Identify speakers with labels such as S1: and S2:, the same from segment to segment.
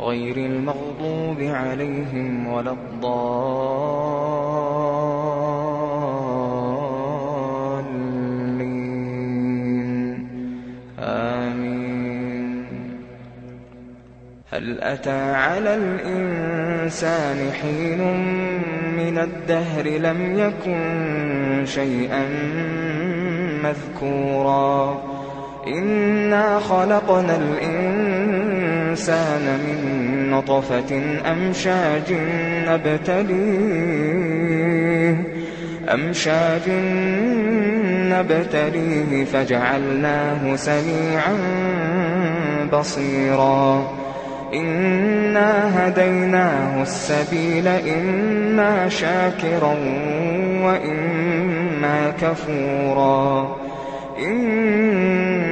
S1: غير المغضوب عليهم ولا الضالين. آمين. هل أتى على الإنسان حين من الدهر لم يكن شيئا مذكورا؟ إنا خلقنا الإنسان من نطفة أمشاج نبتليه أمشاج نبتليه فجعلناه سميعا بصيرا. إنا هديناه السبيل إما شاكرا وإما كفورا.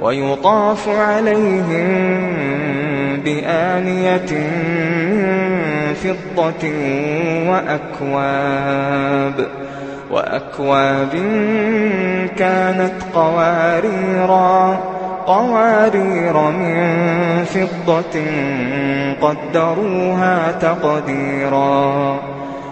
S1: ويطاف عليهم بآنية فضة وأكواب وأكواب كانت قواريرا قوارير من فضة قدروها تقديرا